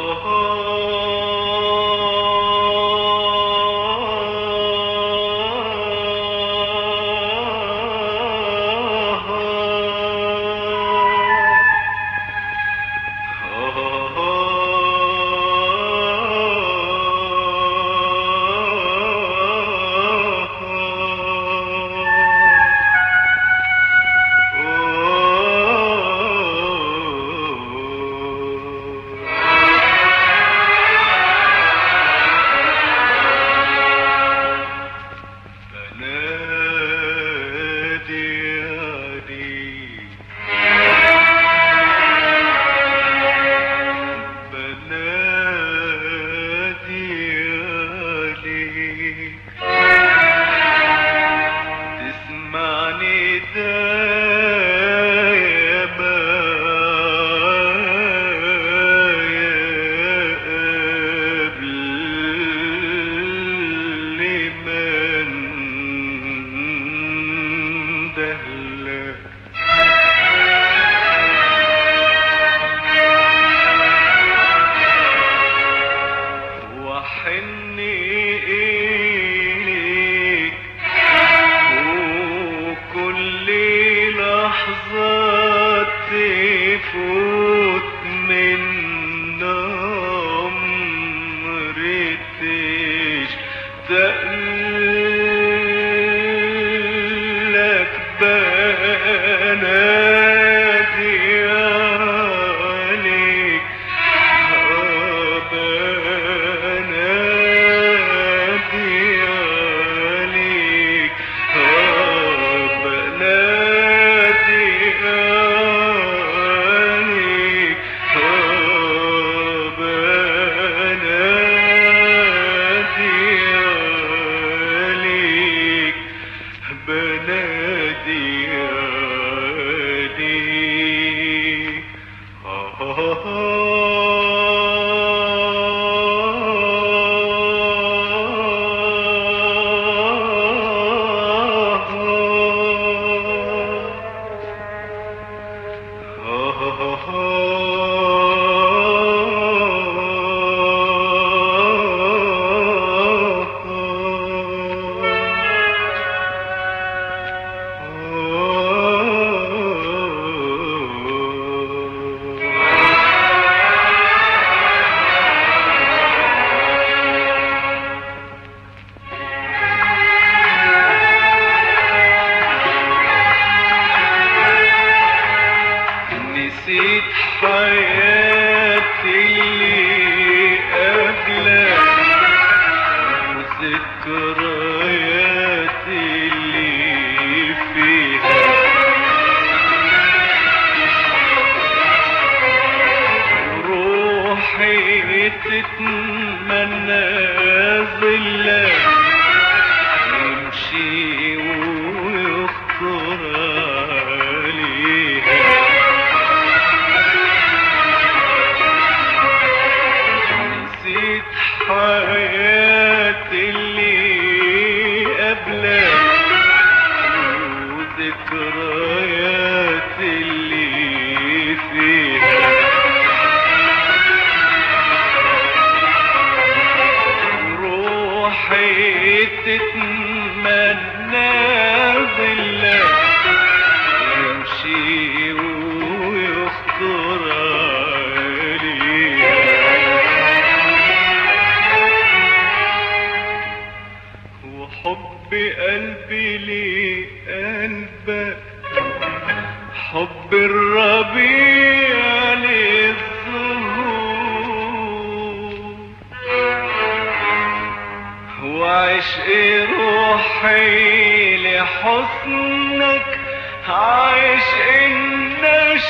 Oh, oh, oh. Música ظلك يمشي ويخطر عليها. نسيت حياتي اللي قبلك وذكرياتي اللي تتمنى ظلك يمشي ويخطر عليها وحب قلبي لقلبك حب الربيع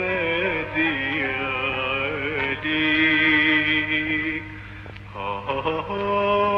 melody. Oh.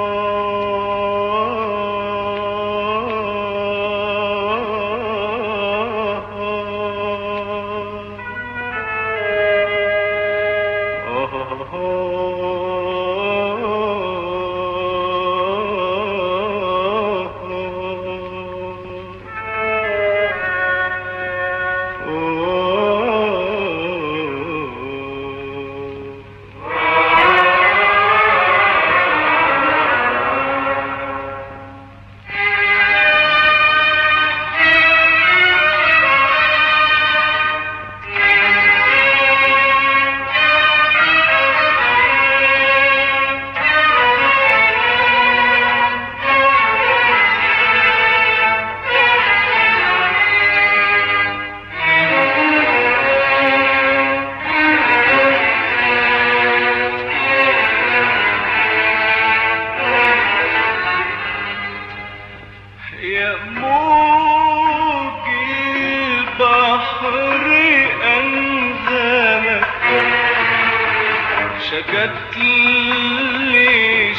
شكت لي